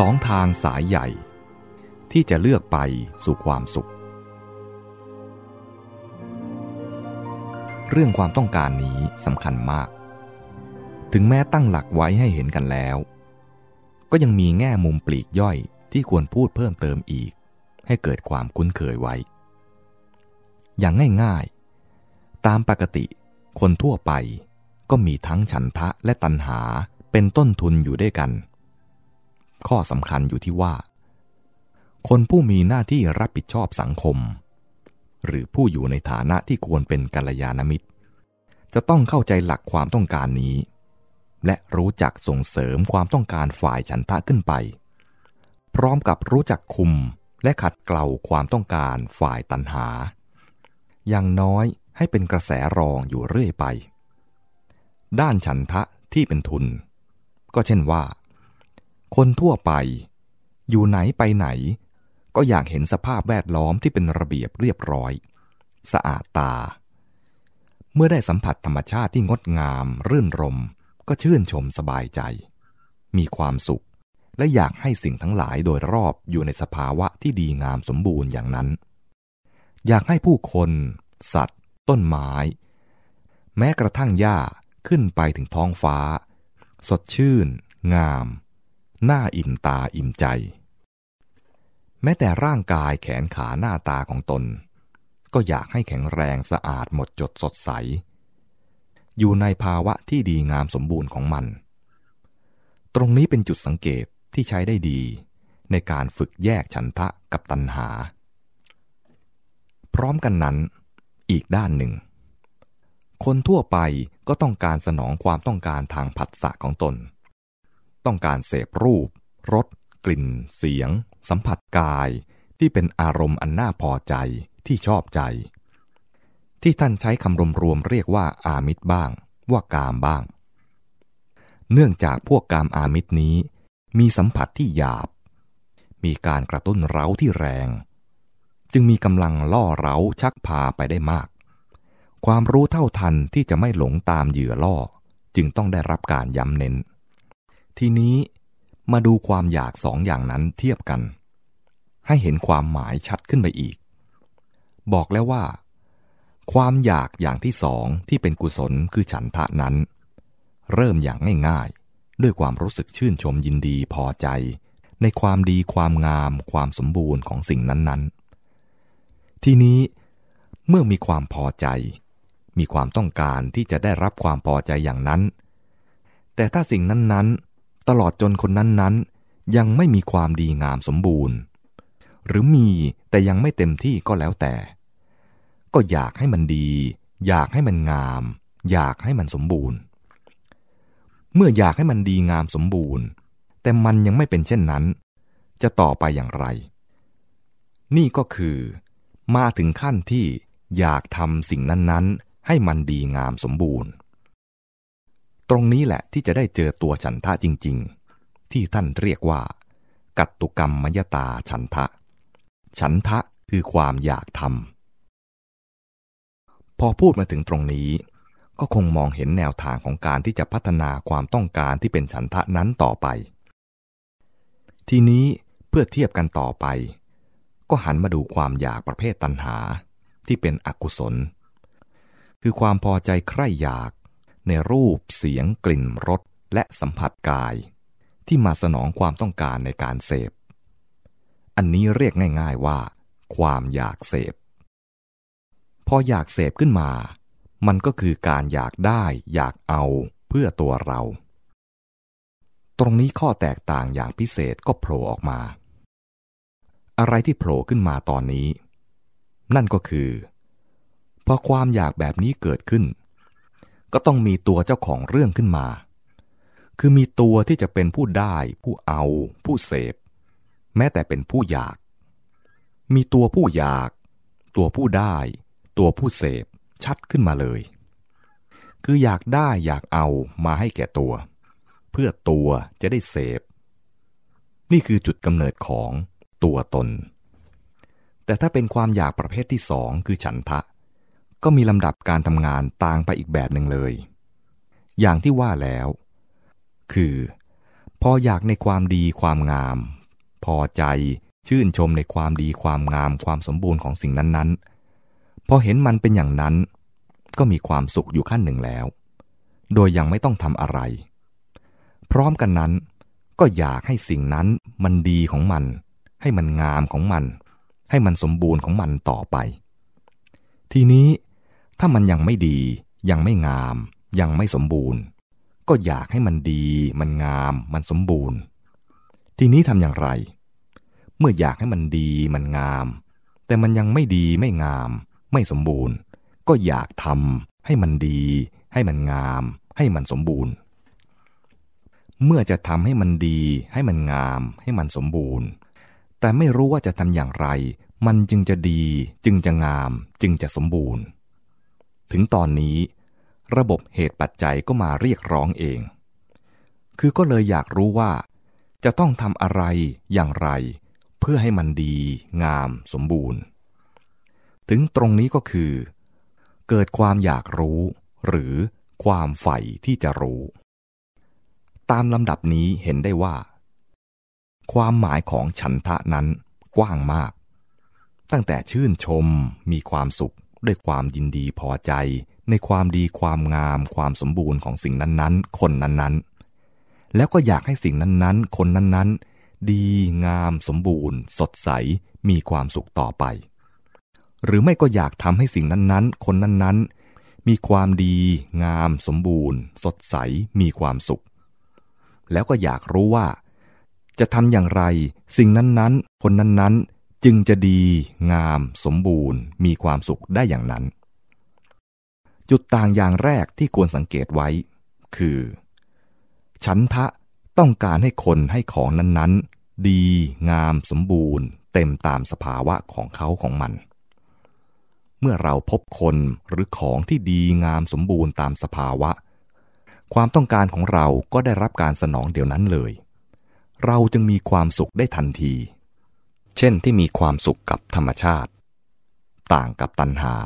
สองทางสายใหญ่ ที่จะเลือกไปสู่ความสุข เรื่องความต้องการนี้สำคัญมาก ถึงแม้ตั้งหลักไว้ให้เห็นกันแล้ว ก็ยังมีแง่มุมปลีกย่อยที่ควรพูดเพิ่มเติมอีก ให้เกิดความคุ้นเคยไว้ อย่างง่ายๆ ตามปกติคนทั่วไปก็มีทั้งฉันทะและตัณหาเป็นต้นทุนอยู่ด้วยกัน ข้อสำคัญอยู่ที่ว่า คนผู้มีหน้าที่รับผิดชอบสังคม หรือผู้อยู่ในฐานะที่ควรเป็นกัลยาณมิตร จะต้องเข้าใจหลักความต้องการนี้ และรู้จักส่งเสริมความต้องการฝ่ายฉันทะขึ้นไป พร้อมกับรู้จักคุมและขัดเกลาความต้องการฝ่ายตันหา อย่างน้อยให้เป็นกระแสรองอยู่เรื่อยไป ด้านฉันทะที่เป็นทุน ก็เช่นว่า คนทั่วไป อยู่ไหนไปไหน ก็อยากเห็นสภาพแวดล้อมที่เป็นระเบียบเรียบร้อย สะอาดตา เมื่อได้สัมผัสธรรมชาติที่งดงาม รื่นรม ก็ชื่นชมสบายใจ มีความสุข และอยากให้สิ่งทั้งหลายโดยรอบอยู่ในสภาวะที่ดีงามสมบูรณ์อย่างนั้น อยากให้ผู้คน สัตว์ ต้นไม้ แม้กระทั่งหญ้าขึ้นไปถึงท้องฟ้า สดชื่น งาม น่าอิ่มตาอิ่มใจ แม้แต่ร่างกายแขนขาหน้าตาของตน ก็อยากให้แข็งแรงสะอาดหมดจดสดใส อยู่ในภาวะที่ดีงามสมบูรณ์ของมัน ตรงนี้เป็นจุดสังเกตที่ใช้ได้ดี ในการฝึกแยกฉันทะกับตัณหา พร้อมกันนั้น อีกด้านหนึ่ง คนทั่วไปก็ต้องการสนองความต้องการทางผัสสะของตน ต้องการเสพรูป รส กลิ่น เสียง สัมผัสกาย ที่เป็นอารมณ์อันน่าพอใจที่ชอบใจ ที่ท่านใช้คำรวมๆเรียกว่าอามิตรบ้าง ว่ากามบ้าง เนื่องจากพวกกามอามิตรนี้ มีสัมผัสที่หยาบ มีการกระตุ้นเร้าที่แรง จึงมีกำลังล่อเร้าชักพาไปได้มาก ความรู้เท่าทันที่จะไม่หลงตามเหยื่อล่อ จึงต้องได้รับการย้ำเน้น ทีนี้มาดูความอยากสองอย่างนั้นเทียบกัน ให้เห็นความหมายชัดขึ้นไปอีก บอกแล้วว่า ความอยากอย่างที่สองที่เป็นกุศลคือฉันทะนั้น เริ่มอย่างง่ายๆ ด้วยความรู้สึกชื่นชมยินดีพอใจ ในความดีความงาม ความสมบูรณ์ของสิ่งนั้นๆ ทีนี้เมื่อมีความพอใจ มีความต้องการที่จะได้รับความพอใจอย่างนั้น แต่ถ้าสิ่งนั้นๆ ตลอดจนคนนั้นๆ ยังไม่มีความดีงามสมบูรณ์ หรือมีแต่ยังไม่เต็มที่ก็แล้วแต่ ก็อยากให้มันดี อยากให้มันงาม อยากให้มันสมบูรณ์ เมื่ออยากให้มันดีงามสมบูรณ์ แต่มันยังไม่เป็นเช่นนั้น จะต่อไปอย่างไร นี่ก็คือ มาถึงขั้นที่อยากทำสิ่งนั้นๆ ให้มันดีงามสมบูรณ์ ตรงนี้แหละที่จะได้เจอตัวฉันทะจริง ๆ ที่ท่านเรียกว่า กัตตุกรรมมยตาฉันทะ ฉันทะคือความอยากทำพอพูดมาถึงตรงนี้ ก็คงมองเห็นแนวทางของการที่จะพัฒนาความต้องการที่เป็นฉันทะนั้นต่อไป ทีนี้เพื่อเทียบกันต่อไป ก็หันมาดูความอยากประเภทตัณหาที่เป็นอกุศล คือความพอใจใคร่อยาก ในรูปเสียงกลิ่นรสและสัมผัสกาย ที่มาสนองความต้องการในการเสพ อันนี้เรียกง่ายๆว่า ความอยากเสพ พออยากเสพขึ้นมา มันก็คือการอยากได้อยากเอาเพื่อตัวเรา ตรงนี้ข้อแตกต่างอย่างพิเศษก็โผล่ออกมา อะไรที่โผล่ขึ้นมาตอนนี้ นั่นก็คือพอความอยากแบบนี้เกิดขึ้น ก็ต้องมีตัวเจ้าของเรื่องขึ้นมา คือมีตัวที่จะเป็นผู้ได้ ผู้เอา ผู้เสพ แม้แต่เป็นผู้อยาก มีตัวผู้อยาก ตัวผู้ได้ ตัวผู้เสพ ชัดขึ้นมาเลย คืออยากได้อยากเอามาให้แก่ตัว เพื่อตัวจะได้เสพ นี่คือจุดกำเนิดของตัวตน แต่ถ้าเป็นความอยากประเภทที่สองคือฉันทะ ก็มีลำดับการทำงานต่างไปอีกแบบหนึ่งเลย อย่างที่ว่าแล้ว คือ พออยากในความดีความงาม พอใจชื่นชมในความดีความงามความสมบูรณ์ของสิ่งนั้นๆ พอเห็นมันเป็นอย่างนั้น ก็มีความสุขอยู่ขั้นหนึ่งแล้ว โดยยังไม่ต้องทำอะไร พร้อมกันนั้น ก็อยากให้สิ่งนั้นมันดีของมัน ให้มันงามของมัน ให้มันสมบูรณ์ของมันต่อไป ทีนี้ ถ้ามันยังไม่ดี ยังไม่งาม ยังไม่สมบูรณ์ ก็อยากให้มันดี มันงาม มันสมบูรณ์ ทีนี้ทำอย่างไร เมื่ออยากให้มันดีมันงาม แต่มันยังไม่ดีไม่งาม ไม่สมบูรณ์ ก็อยากทำให้มันดี ให้มันงาม ให้มันสมบูรณ์ เมื่อจะทำให้มันดี ให้มันงาม ให้มันสมบูรณ์ แต่ไม่รู้ว่าจะทำอย่างไร มันจึงจะดี จึงจะงาม จึงจะสมบูรณ์ ถึงตอนนี้ ระบบเหตุปัจจัยก็มาเรียกร้องเอง คือก็เลยอยากรู้ว่า จะต้องทำอะไรอย่างไร เพื่อให้มันดี งาม สมบูรณ์ ถึงตรงนี้ก็คือ เกิดความอยากรู้ หรือความใฝ่ที่จะรู้ ตามลำดับนี้เห็นได้ว่า ความหมายของฉันทะนั้นกว้างมาก ตั้งแต่ชื่นชมมีความสุข ด้วยความยินดีพอใจ ในความดีความงามความสมบูรณ์ของสิ่งนั้นๆ คนนั้นๆ แล้วก็อยากให้สิ่งนั้นๆ คนนั้นๆ ดีงามสมบูรณ์ สดใสมีความสุขต่อไป หรือไม่ก็อยากทำให้สิ่งนั้นๆ คนนั้นๆ มีความดีงามสมบูรณ์ สดใสมีความสุข แล้วก็อยากรู้ว่า จะทำอย่างไร สิ่งนั้นๆ คนนั้นๆ จึงจะดีงามสมบูรณ์ มีความสุขได้อย่างนั้น จุดต่างอย่างแรกที่ควรสังเกตไว้ คือ ฉันทะต้องการให้คนให้ของนั้นๆ ดีงามสมบูรณ์ เต็มตามสภาวะของเขาของมัน เมื่อเราพบคนหรือของที่ดีงามสมบูรณ์ตามสภาวะ ความต้องการของเราก็ได้รับการสนองเดี๋ยวนั้นเลย เราจึงมีความสุขได้ทันที เช่นที่มีความสุขกับธรรมชาติ ต่างกับตัณหา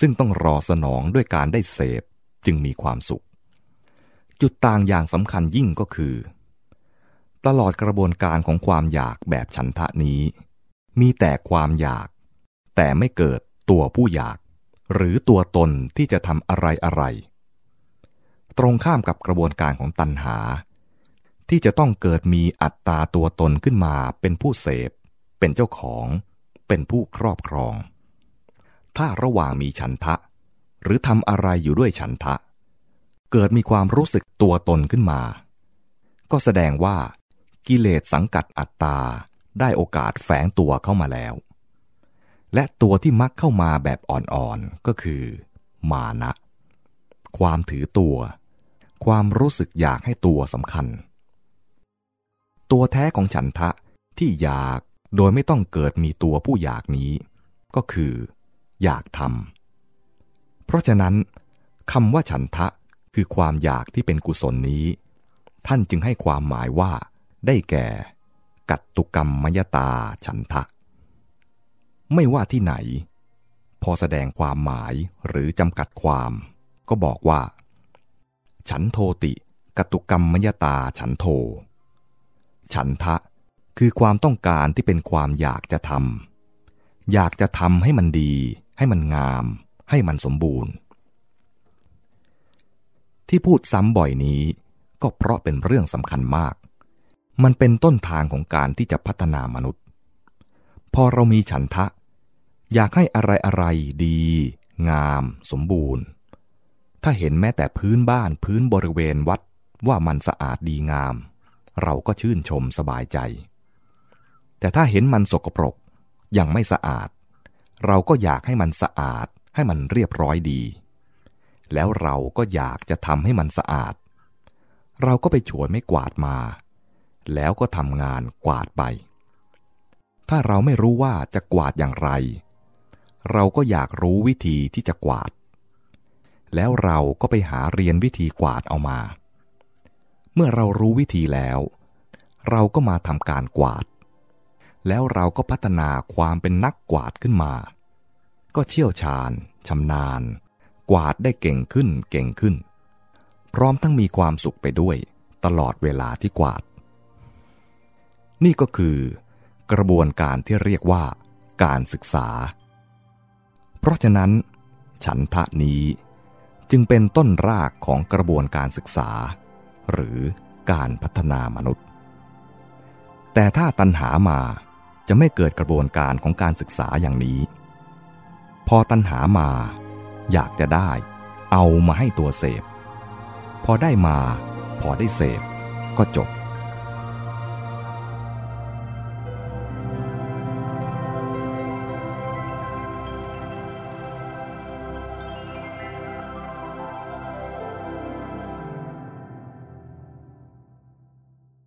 ซึ่งต้องรอสนองด้วยการได้เสพจึงมีความสุข จุดต่างอย่างสำคัญยิ่งก็คือ ตลอดกระบวนการของความอยากแบบฉันทะนี้ มีแต่ความอยาก แต่ไม่เกิดตัวผู้อยาก หรือตัวตนที่จะทำอะไรอะไร ตรงข้ามกับกระบวนการของตัณหา ที่จะต้องเกิดมีอัตตาตัวตนขึ้นมาเป็นผู้เสพ เป็นเจ้าของ เป็นผู้ครอบครอง ถ้าระหว่างมีฉันทะ หรือทำอะไรอยู่ด้วยฉันทะ เกิดมีความรู้สึกตัวตนขึ้นมา ก็แสดงว่ากิเลสสังกัดอัตตาได้โอกาสแฝงตัวเข้ามาแล้ว และตัวที่มักเข้ามาแบบอ่อนๆก็คือ มานะ ความถือตัว ความรู้สึกอยากให้ตัวสำคัญ ตัวแท้ของฉันทะที่อยาก โดยไม่ต้องเกิดมีตัวผู้อยากนี้ ก็คือ อยากทำเพราะฉะนั้นคำว่าฉันทะคือความอยากที่เป็นกุศลนี้ ท่านจึงให้ความหมายว่า ได้แก่ กัตตุกรรมมยตาฉันทะ ไม่ว่าที่ไหน พอแสดงความหมายหรือจำกัดความ ก็บอกว่า ฉันโทติกัตุกรรมมยตาฉันโท ฉันทะ คือความต้องการที่เป็นความอยากจะทำอยากจะทำให้มันดี ให้มันงาม ให้มันสมบูรณ์ ที่พูดซ้ำบ่อยนี้ ก็เพราะเป็นเรื่องสำคัญมาก มันเป็นต้นทางของการที่จะพัฒนามนุษย์ พอเรามีฉันทะ อยากให้อะไรอะไรดี งาม สมบูรณ์ ถ้าเห็นแม้แต่พื้นบ้านพื้นบริเวณวัดว่ามันสะอาดดีงาม เราก็ชื่นชมสบายใจ แต่ถ้าเห็นมันสกปรกยังไม่สะอาด เราก็อยากให้มันสะอาดให้มันเรียบร้อยดี แล้วเราก็อยากจะทำให้มันสะอาด เราก็ไปฉวยไม่กวาดมา แล้วก็ทำงานกวาดไป ถ้าเราไม่รู้ว่าจะกวาดอย่างไร เราก็อยากรู้วิธีที่จะกวาด แล้วเราก็ไปหาเรียนวิธีกวาดเอามา เมื่อเรารู้วิธีแล้ว เราก็มาทำการกวาด แล้วเราก็พัฒนาความเป็นนักกวาดขึ้นมา ก็เชี่ยวชาญชำนาญ กวาดได้เก่งขึ้นเก่งขึ้น พร้อมทั้งมีความสุขไปด้วย ตลอดเวลาที่กวาด นี่ก็คือกระบวนการที่เรียกว่า การศึกษา เพราะฉะนั้น ฉันทะนี้จึงเป็นต้นรากของกระบวนการศึกษา หรือการพัฒนามนุษย์ แต่ถ้าตัณหามา จะไม่เกิดกระบวนการของการศึกษาอย่างนี้ พอตัณหามา อยากจะได้ เอามาให้ตัวเสพ พอได้มา พอได้เสพ ก็จบ